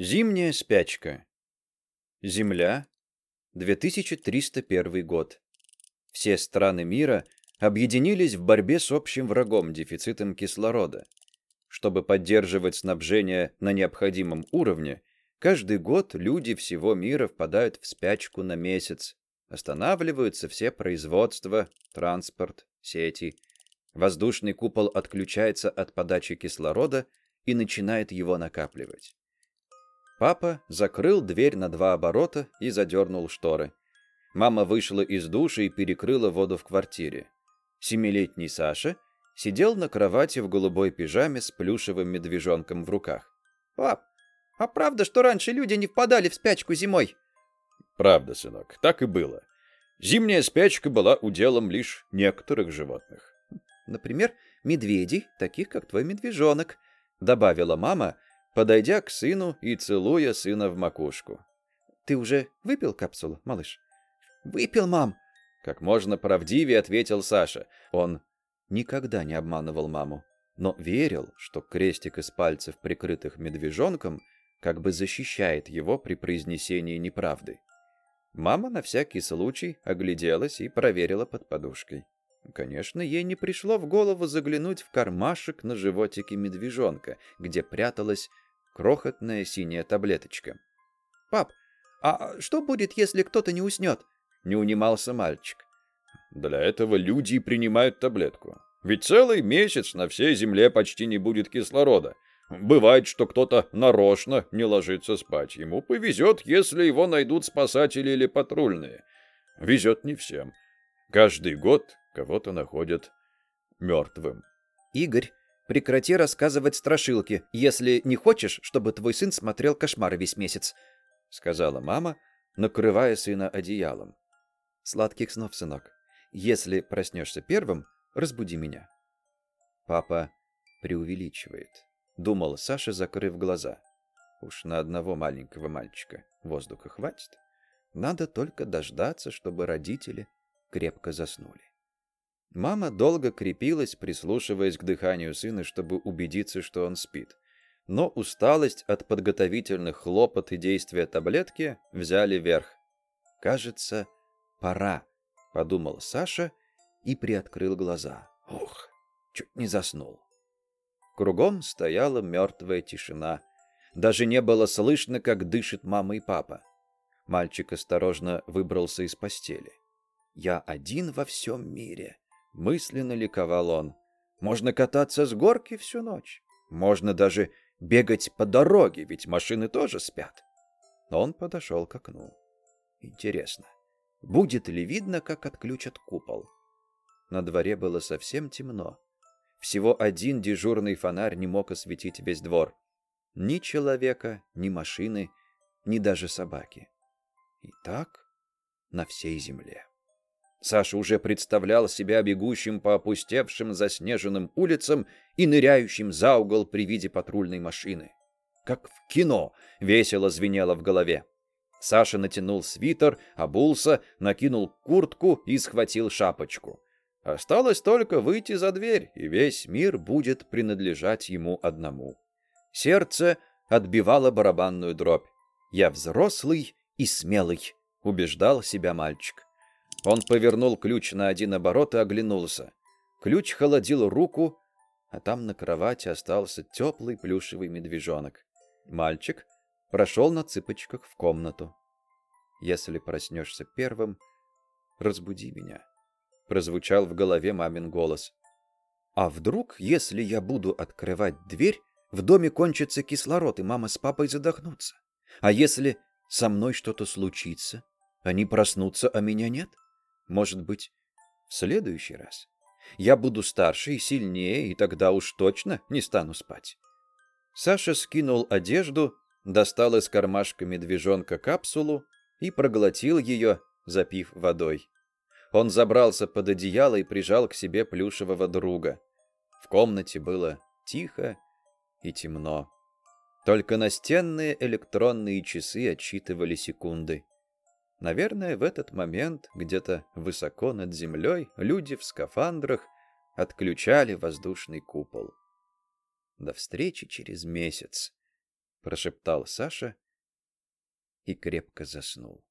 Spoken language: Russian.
Зимняя спячка. Земля. 2301 год. Все страны мира объединились в борьбе с общим врагом дефицитом кислорода. Чтобы поддерживать снабжение на необходимом уровне, каждый год люди всего мира впадают в спячку на месяц. Останавливаются все производства, транспорт, сети. Воздушный купол отключается от подачи кислорода и начинает его накапливать. Папа закрыл дверь на два оборота и задернул шторы. Мама вышла из души и перекрыла воду в квартире. Семилетний Саша сидел на кровати в голубой пижаме с плюшевым медвежонком в руках. «Пап, а правда, что раньше люди не впадали в спячку зимой?» «Правда, сынок, так и было. Зимняя спячка была уделом лишь некоторых животных». «Например, медведей, таких как твой медвежонок», — добавила мама, — подойдя к сыну и целуя сына в макушку. «Ты уже выпил капсулу, малыш?» «Выпил, мам!» Как можно правдивее ответил Саша. Он никогда не обманывал маму, но верил, что крестик из пальцев, прикрытых медвежонком, как бы защищает его при произнесении неправды. Мама на всякий случай огляделась и проверила под подушкой. Конечно, ей не пришло в голову заглянуть в кармашек на животике медвежонка, где пряталась крохотная синяя таблеточка. «Пап, а что будет, если кто-то не уснет?» — не унимался мальчик. «Для этого люди и принимают таблетку. Ведь целый месяц на всей земле почти не будет кислорода. Бывает, что кто-то нарочно не ложится спать. Ему повезет, если его найдут спасатели или патрульные. Везет не всем. Каждый год кого-то находят мертвым». «Игорь, Прекрати рассказывать страшилки, если не хочешь, чтобы твой сын смотрел кошмары весь месяц», — сказала мама, накрывая сына одеялом. «Сладких снов, сынок. Если проснешься первым, разбуди меня». Папа преувеличивает, — думал Саша, закрыв глаза. Уж на одного маленького мальчика воздуха хватит. Надо только дождаться, чтобы родители крепко заснули. Мама долго крепилась, прислушиваясь к дыханию сына, чтобы убедиться, что он спит. Но усталость от подготовительных хлопот и действия таблетки взяли верх. «Кажется, пора», — подумал Саша и приоткрыл глаза. Ух, чуть не заснул. Кругом стояла мертвая тишина. Даже не было слышно, как дышит мама и папа. Мальчик осторожно выбрался из постели. «Я один во всем мире», Мысленно ликовал он. Можно кататься с горки всю ночь. Можно даже бегать по дороге, ведь машины тоже спят. Он подошел к окну. Интересно, будет ли видно, как отключат купол? На дворе было совсем темно. Всего один дежурный фонарь не мог осветить весь двор. Ни человека, ни машины, ни даже собаки. И так на всей земле. Саша уже представлял себя бегущим по опустевшим заснеженным улицам и ныряющим за угол при виде патрульной машины. Как в кино весело звенело в голове. Саша натянул свитер, обулся, накинул куртку и схватил шапочку. Осталось только выйти за дверь, и весь мир будет принадлежать ему одному. Сердце отбивало барабанную дробь. «Я взрослый и смелый», — убеждал себя мальчик. Он повернул ключ на один оборот и оглянулся. Ключ холодил руку, а там на кровати остался теплый плюшевый медвежонок. Мальчик прошел на цыпочках в комнату. «Если проснешься первым, разбуди меня», — прозвучал в голове мамин голос. «А вдруг, если я буду открывать дверь, в доме кончится кислород, и мама с папой задохнутся? А если со мной что-то случится, они проснутся, а меня нет?» Может быть, в следующий раз. Я буду старше и сильнее, и тогда уж точно не стану спать. Саша скинул одежду, достал из кармашка медвежонка капсулу и проглотил ее, запив водой. Он забрался под одеяло и прижал к себе плюшевого друга. В комнате было тихо и темно. Только настенные электронные часы отсчитывали секунды. Наверное, в этот момент, где-то высоко над землей, люди в скафандрах отключали воздушный купол. До встречи через месяц. прошептал Саша и крепко заснул.